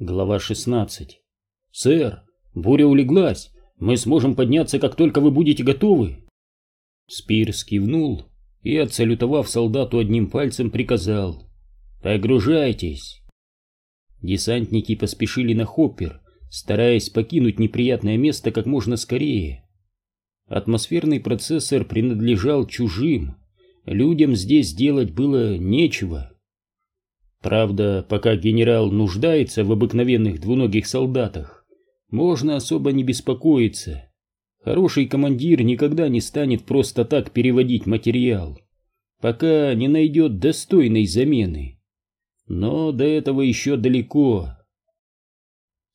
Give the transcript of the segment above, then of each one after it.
Глава 16. «Сэр, буря улеглась. Мы сможем подняться, как только вы будете готовы». Спирс кивнул и, отсалютовав солдату одним пальцем, приказал «Погружайтесь». Десантники поспешили на хоппер, стараясь покинуть неприятное место как можно скорее. Атмосферный процессор принадлежал чужим, людям здесь делать было нечего. Правда, пока генерал нуждается в обыкновенных двуногих солдатах, можно особо не беспокоиться. Хороший командир никогда не станет просто так переводить материал, пока не найдет достойной замены. Но до этого еще далеко.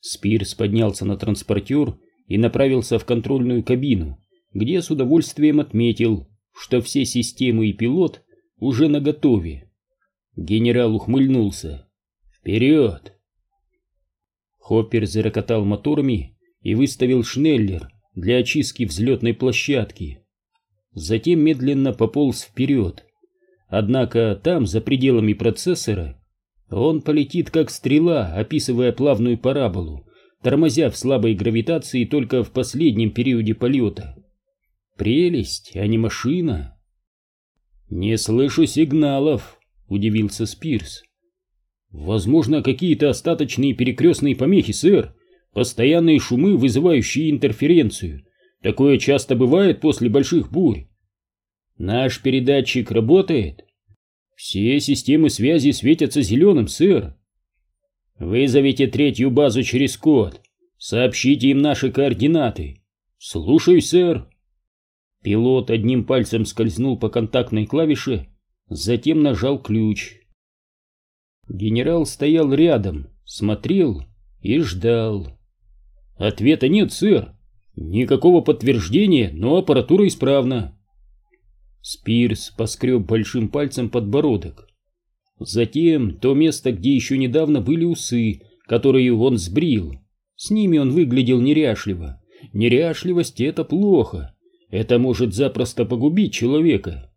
Спирс поднялся на транспортер и направился в контрольную кабину, где с удовольствием отметил, что все системы и пилот уже наготове. Генерал ухмыльнулся. «Вперед!» Хоппер зарокотал моторами и выставил шнеллер для очистки взлетной площадки. Затем медленно пополз вперед. Однако там, за пределами процессора, он полетит как стрела, описывая плавную параболу, тормозя в слабой гравитации только в последнем периоде полета. Прелесть, а не машина. «Не слышу сигналов», удивился Спирс. Возможно, какие-то остаточные перекрестные помехи, сэр. Постоянные шумы, вызывающие интерференцию. Такое часто бывает после больших бурь. Наш передатчик работает? Все системы связи светятся зеленым, сэр. Вызовите третью базу через код. Сообщите им наши координаты. Слушаюсь, сэр. Пилот одним пальцем скользнул по контактной клавише затем нажал ключ. Генерал стоял рядом, смотрел и ждал. Ответа нет, сэр. Никакого подтверждения, но аппаратура исправна. Спирс поскреб большим пальцем подбородок. Затем то место, где еще недавно были усы, которые он сбрил. С ними он выглядел неряшливо. Неряшливость — это плохо. Это может запросто погубить человека.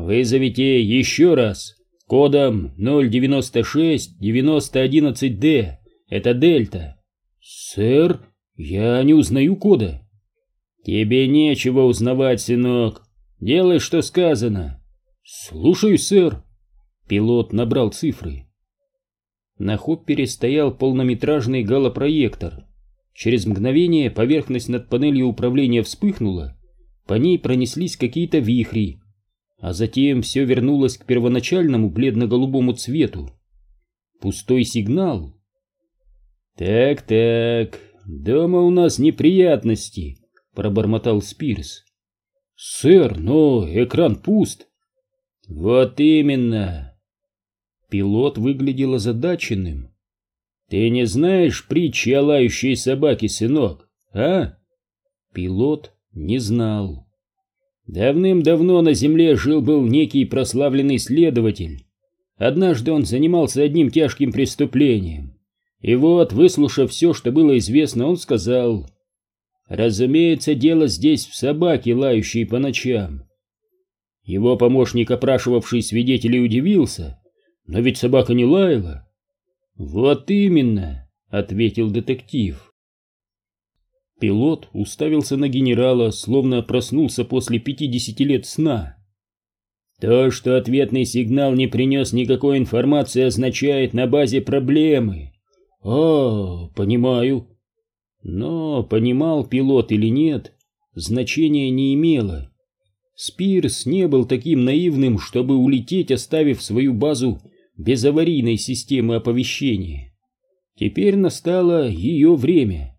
Вызовите еще раз. Кодом 096-9011-D. Это Дельта. Сэр, я не узнаю кода. Тебе нечего узнавать, сынок. Делай, что сказано. Слушаю, сэр. Пилот набрал цифры. На хоппере стоял полнометражный галопроектор. Через мгновение поверхность над панелью управления вспыхнула, по ней пронеслись какие-то вихри, а затем все вернулось к первоначальному бледно-голубому цвету. Пустой сигнал. «Так-так, дома у нас неприятности», — пробормотал Спирс. «Сэр, но экран пуст». «Вот именно». Пилот выглядел озадаченным. «Ты не знаешь притчи о лающей собаке, сынок, а?» Пилот не знал. Давным-давно на Земле жил-был некий прославленный следователь. Однажды он занимался одним тяжким преступлением. И вот, выслушав все, что было известно, он сказал, «Разумеется, дело здесь в собаке, лающей по ночам». Его помощник, опрашивавший свидетелей, удивился, «Но ведь собака не лаяла». «Вот именно», — ответил детектив. Пилот уставился на генерала, словно проснулся после пятидесяти лет сна. То, что ответный сигнал не принес никакой информации, означает на базе проблемы. А, понимаю. Но, понимал пилот или нет, значения не имело. Спирс не был таким наивным, чтобы улететь, оставив свою базу без аварийной системы оповещения. Теперь настало ее время.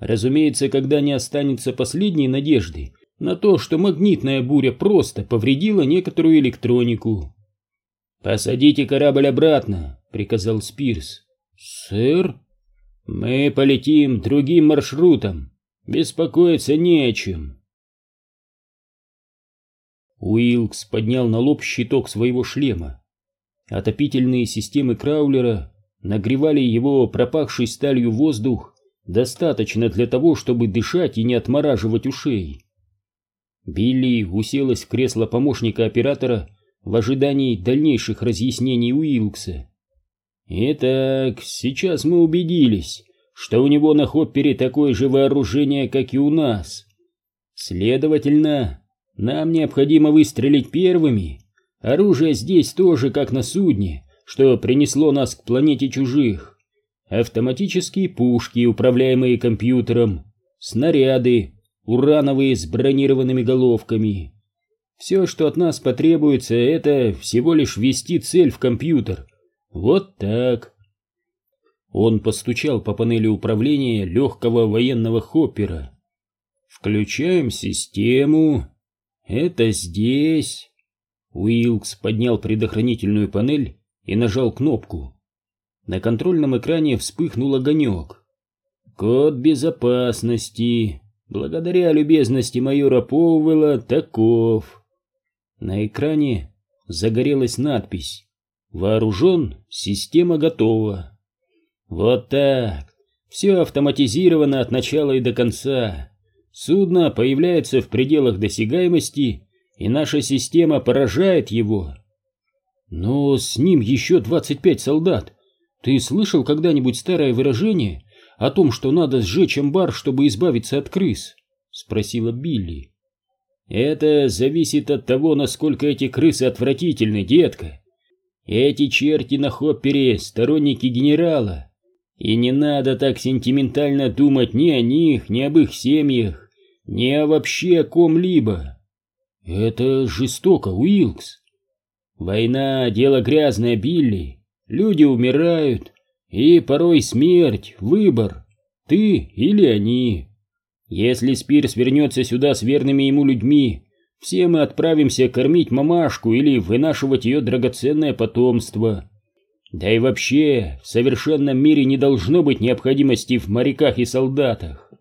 Разумеется, когда не останется последней надежды на то, что магнитная буря просто повредила некоторую электронику. «Посадите корабль обратно», — приказал Спирс. «Сэр?» «Мы полетим другим маршрутом. Беспокоиться не о чем». Уилкс поднял на лоб щиток своего шлема. Отопительные системы Краулера нагревали его пропахший сталью воздух достаточно для того, чтобы дышать и не отмораживать ушей. Билли уселась в кресло помощника оператора в ожидании дальнейших разъяснений Уилкса. Итак, сейчас мы убедились, что у него на Хоппере такое же вооружение, как и у нас. Следовательно, нам необходимо выстрелить первыми. Оружие здесь тоже, как на судне, что принесло нас к планете чужих. Автоматические пушки, управляемые компьютером, снаряды, урановые с бронированными головками. Все, что от нас потребуется, это всего лишь ввести цель в компьютер. Вот так. Он постучал по панели управления легкого военного хоппера. Включаем систему. Это здесь. Уилкс поднял предохранительную панель и нажал кнопку. На контрольном экране вспыхнул огонек. Код безопасности. Благодаря любезности майора Поуэлла таков. На экране загорелась надпись «Вооружен, система готова». Вот так. Все автоматизировано от начала и до конца. Судно появляется в пределах досягаемости, и наша система поражает его. Но с ним еще 25 солдат. Ты слышал когда-нибудь старое выражение о том, что надо сжечь амбар, чтобы избавиться от крыс? Спросила Билли. Это зависит от того, насколько эти крысы отвратительны, детка. Эти черти на хоппере сторонники генерала. И не надо так сентиментально думать ни о них, ни об их семьях, ни о вообще о ком-либо. Это жестоко, Уилкс. Война — дело грязное, Билли. Люди умирают, и порой смерть — выбор. Ты или они. Если Спирс вернется сюда с верными ему людьми, все мы отправимся кормить мамашку или вынашивать ее драгоценное потомство. Да и вообще, в совершенном мире не должно быть необходимости в моряках и солдатах.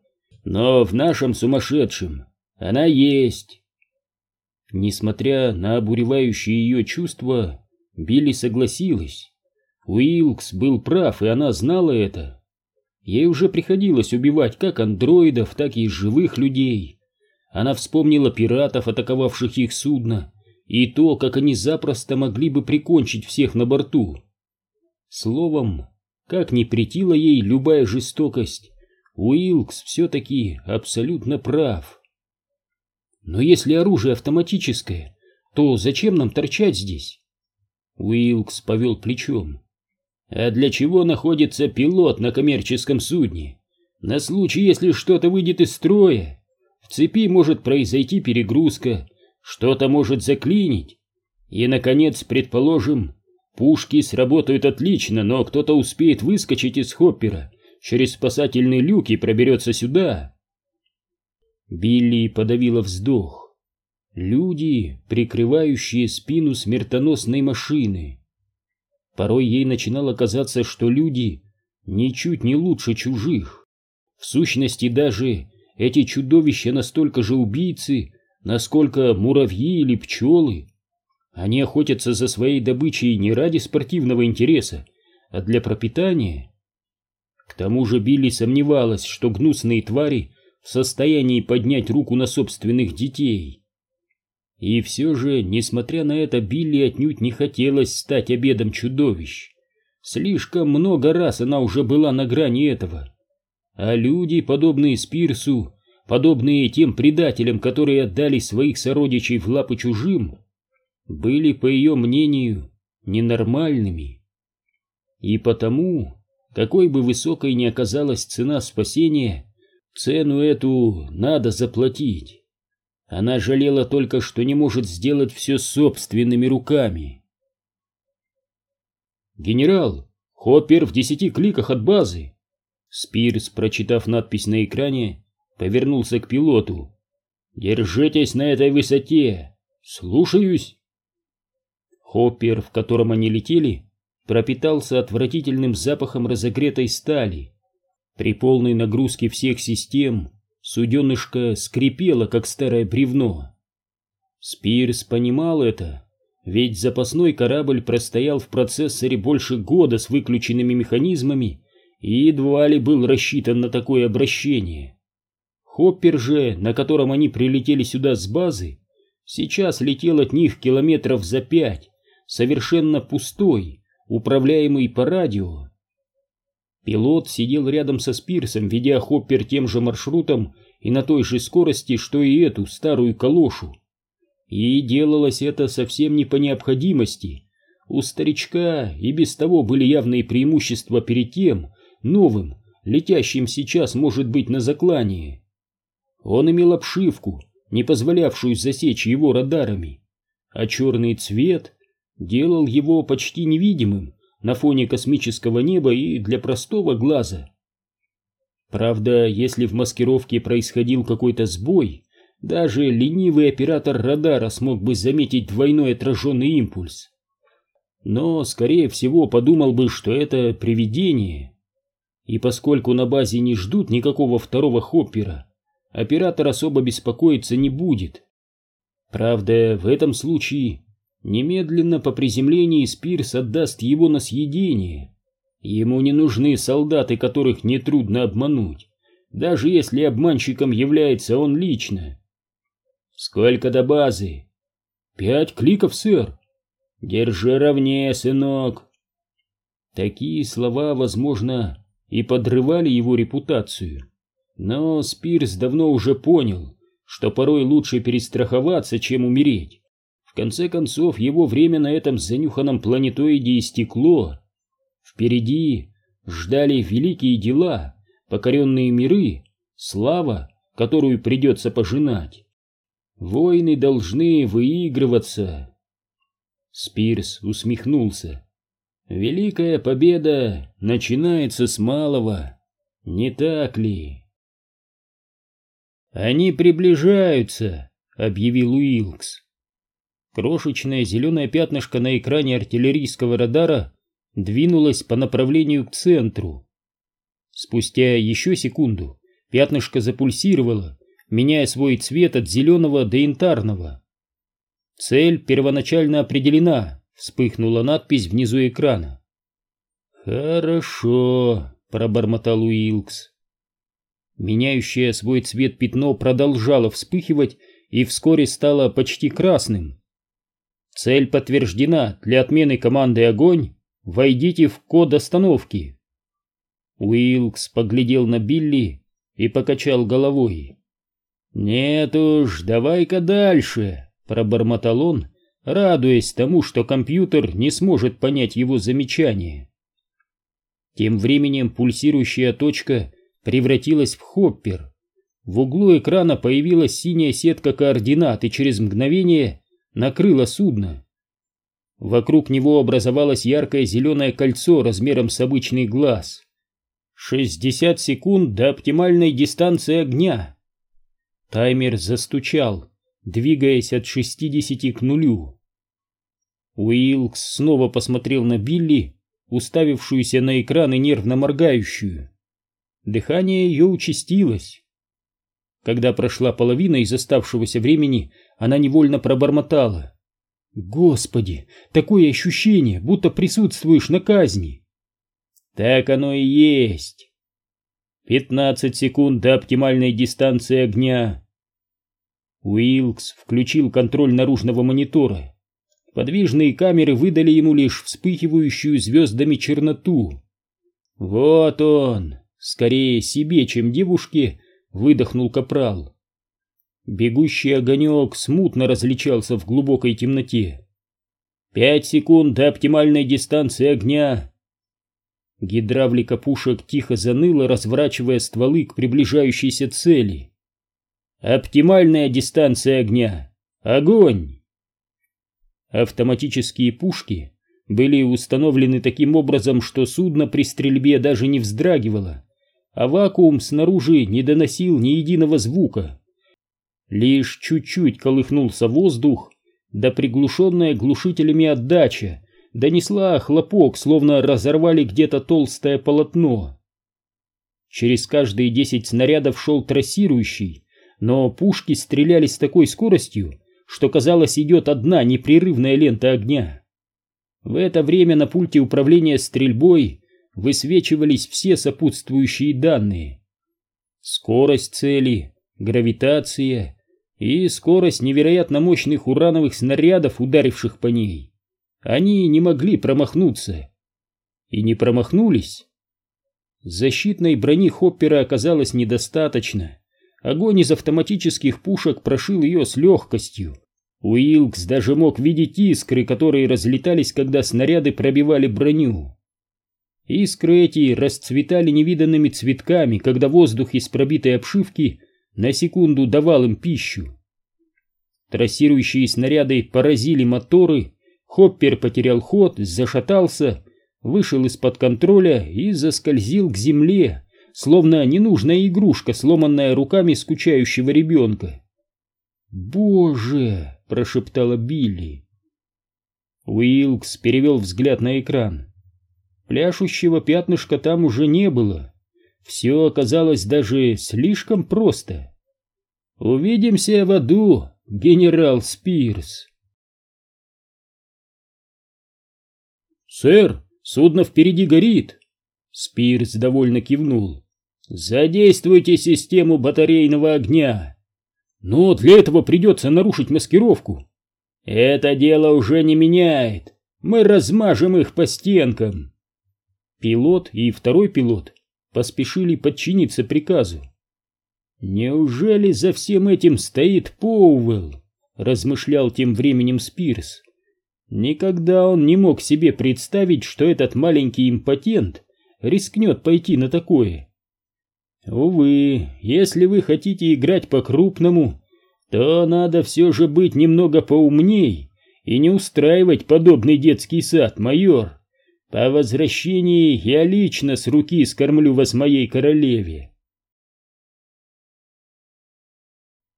Но в нашем сумасшедшем она есть. Несмотря на обуревающие ее чувства, Билли согласилась. Уилкс был прав, и она знала это. Ей уже приходилось убивать как андроидов, так и живых людей. Она вспомнила пиратов, атаковавших их судно, и то, как они запросто могли бы прикончить всех на борту. Словом, как ни претила ей любая жестокость, Уилкс все-таки абсолютно прав. Но если оружие автоматическое, то зачем нам торчать здесь? Уилкс повел плечом. А для чего находится пилот на коммерческом судне? На случай, если что-то выйдет из строя. В цепи может произойти перегрузка, что-то может заклинить. И, наконец, предположим, Пушки сработают отлично, но кто-то успеет выскочить из хоппера через спасательный люк и проберется сюда. Билли подавила вздох. Люди, прикрывающие спину смертоносной машины. Порой ей начинало казаться, что люди ничуть не лучше чужих. В сущности, даже эти чудовища настолько же убийцы, насколько муравьи или пчелы. Они охотятся за своей добычей не ради спортивного интереса, а для пропитания. К тому же Билли сомневалась, что гнусные твари в состоянии поднять руку на собственных детей. И все же, несмотря на это, Билли отнюдь не хотелось стать обедом чудовищ. Слишком много раз она уже была на грани этого. А люди, подобные Спирсу, подобные тем предателям, которые отдали своих сородичей в лапы чужим, были, по ее мнению, ненормальными. И потому, какой бы высокой ни оказалась цена спасения, цену эту надо заплатить. Она жалела только, что не может сделать все собственными руками. «Генерал, Хоппер в десяти кликах от базы!» Спирс, прочитав надпись на экране, повернулся к пилоту. «Держитесь на этой высоте! Слушаюсь!» Хоппер, в котором они летели, пропитался отвратительным запахом разогретой стали. При полной нагрузке всех систем суденышко скрипело, как старое бревно. Спирс понимал это, ведь запасной корабль простоял в процессоре больше года с выключенными механизмами и едва ли был рассчитан на такое обращение. Хоппер же, на котором они прилетели сюда с базы, сейчас летел от них километров за пять, совершенно пустой, управляемый по радио. Пилот сидел рядом со Спирсом, ведя хоппер тем же маршрутом и на той же скорости, что и эту старую калошу. И делалось это совсем не по необходимости. У старичка и без того были явные преимущества перед тем, новым, летящим сейчас, может быть, на заклание. Он имел обшивку, не позволявшую засечь его радарами, а черный цвет делал его почти невидимым на фоне космического неба и для простого глаза. Правда, если в маскировке происходил какой-то сбой, даже ленивый оператор радара смог бы заметить двойной отраженный импульс. Но, скорее всего, подумал бы, что это привидение. И поскольку на базе не ждут никакого второго хоппера, оператор особо беспокоиться не будет. Правда, в этом случае немедленно по приземлении Спирс отдаст его на съедение. Ему не нужны солдаты, которых нетрудно обмануть, даже если обманщиком является он лично. Сколько до базы? Пять кликов, сэр. Держи ровнее, сынок. Такие слова, возможно, и подрывали его репутацию. Но Спирс давно уже понял, что порой лучше перестраховаться, чем умереть. Конце концов, его время на этом занюханном планетоиде истекло. Впереди ждали великие дела, покоренные миры, слава, которую придется пожинать. Войны должны выигрываться. Спирс усмехнулся. Великая победа начинается с малого, не так ли? Они приближаются, объявил Уилкс. Крошечное зеленое пятнышко на экране артиллерийского радара двинулось по направлению к центру. Спустя еще секунду пятнышко запульсировало, меняя свой цвет от зеленого до янтарного. Цель первоначально определена, вспыхнула надпись внизу экрана. «Хорошо», — пробормотал Уилкс. Меняющее свой цвет пятно продолжало вспыхивать и вскоре стало почти красным. Цель подтверждена. Для отмены команды «Огонь» войдите в код остановки. Уилкс поглядел на Билли и покачал головой. «Нет уж, давай-ка дальше», — пробормотал он, радуясь тому, что компьютер не сможет понять его замечание. Тем временем пульсирующая точка превратилась в хоппер. В углу экрана появилась синяя сетка координат и через мгновение накрыла судно. Вокруг него образовалось яркое зеленое кольцо размером с обычный глаз. 60 секунд до оптимальной дистанции огня. Таймер застучал, двигаясь от 60 к нулю. Уилкс снова посмотрел на Билли, уставившуюся на экран и нервно моргающую. Дыхание ее участилось. Когда прошла половина из оставшегося времени, она невольно пробормотала. «Господи, такое ощущение, будто присутствуешь на казни!» «Так оно и есть!» 15 секунд до оптимальной дистанции огня. Уилкс включил контроль наружного монитора. Подвижные камеры выдали ему лишь вспыхивающую звездами черноту. Вот он, скорее себе, чем девушке, выдохнул капрал. Бегущий огонек смутно различался в глубокой темноте. Пять секунд до оптимальной дистанции огня. Гидравлика пушек тихо заныла, разворачивая стволы к приближающейся цели. Оптимальная дистанция огня. Огонь! Автоматические пушки были установлены таким образом, что судно при стрельбе даже не вздрагивало, а вакуум снаружи не доносил ни единого звука. Лишь чуть-чуть колыхнулся воздух, да приглушенная глушителями отдача донесла хлопок, словно разорвали где-то толстое полотно. Через каждые десять снарядов шел трассирующий, но пушки стреляли с такой скоростью, что казалось идет одна непрерывная лента огня. В это время на пульте управления стрельбой высвечивались все сопутствующие данные. Скорость цели, гравитация и скорость невероятно мощных урановых снарядов, ударивших по ней. Они не могли промахнуться. И не промахнулись. Защитной брони Хоппера оказалось недостаточно. Огонь из автоматических пушек прошил ее с легкостью. Уилкс даже мог видеть искры, которые разлетались, когда снаряды пробивали броню. Искры эти расцветали невиданными цветками, когда воздух из пробитой обшивки на секунду давал им пищу. Трассирующие снаряды поразили моторы, Хоппер потерял ход, зашатался, вышел из-под контроля и заскользил к земле, словно ненужная игрушка, сломанная руками скучающего ребенка. «Боже!» — прошептала Билли. Уилкс перевел взгляд на экран. Пляшущего пятнышка там уже не было. Все оказалось даже слишком просто. «Увидимся в аду, генерал Спирс!» «Сэр, судно впереди горит!» Спирс довольно кивнул. «Задействуйте систему батарейного огня!» «Но для этого придется нарушить маскировку!» «Это дело уже не меняет! Мы размажем их по стенкам!» Пилот и второй пилот поспешили подчиниться приказу. «Неужели за всем этим стоит Поуэлл?» — размышлял тем временем Спирс. Никогда он не мог себе представить, что этот маленький импотент рискнет пойти на такое. Увы, если вы хотите играть по-крупному, то надо все же быть немного поумней и не устраивать подобный детский сад, майор. По возвращении я лично с руки скормлю вас моей королеве.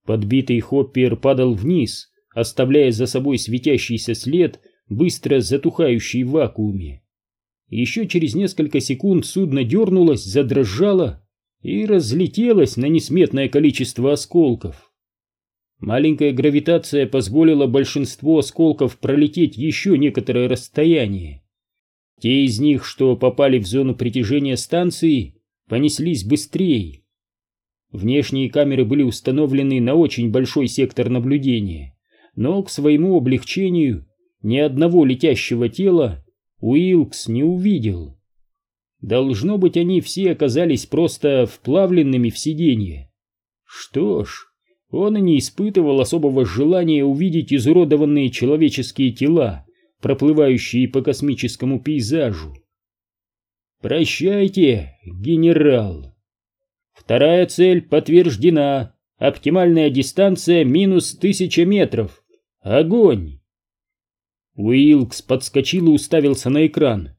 Подбитый Хоппер падал вниз, оставляя за собой светящийся след, быстро затухающий в вакууме. Еще через несколько секунд судно дернулось, задрожало и разлетелось на несметное количество осколков. Маленькая гравитация позволила большинству осколков пролететь еще некоторое расстояние. Те из них, что попали в зону притяжения станции, понеслись быстрее. Внешние камеры были установлены на очень большой сектор наблюдения, но к своему облегчению ни одного летящего тела Уилкс не увидел. Должно быть, они все оказались просто вплавленными в сиденье. Что ж, он и не испытывал особого желания увидеть изуродованные человеческие тела, проплывающие по космическому пейзажу. Прощайте, генерал. Вторая цель подтверждена. Оптимальная дистанция минус тысяча метров. Огонь! Уилкс подскочил и уставился на экран.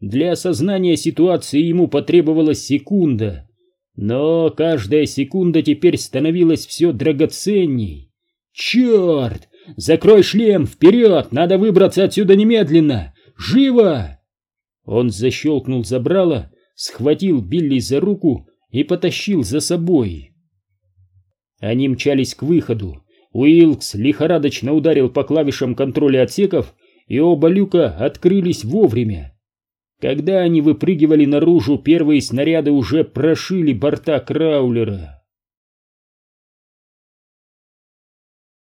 Для осознания ситуации ему потребовалась секунда, но каждая секунда теперь становилась все драгоценней. Черт! Закрой шлем! Вперед! Надо выбраться отсюда немедленно! Живо!» Он защелкнул забрало, схватил Билли за руку и потащил за собой. Они мчались к выходу. Уилкс лихорадочно ударил по клавишам контроля отсеков, и оба люка открылись вовремя. Когда они выпрыгивали наружу, первые снаряды уже прошили борта краулера.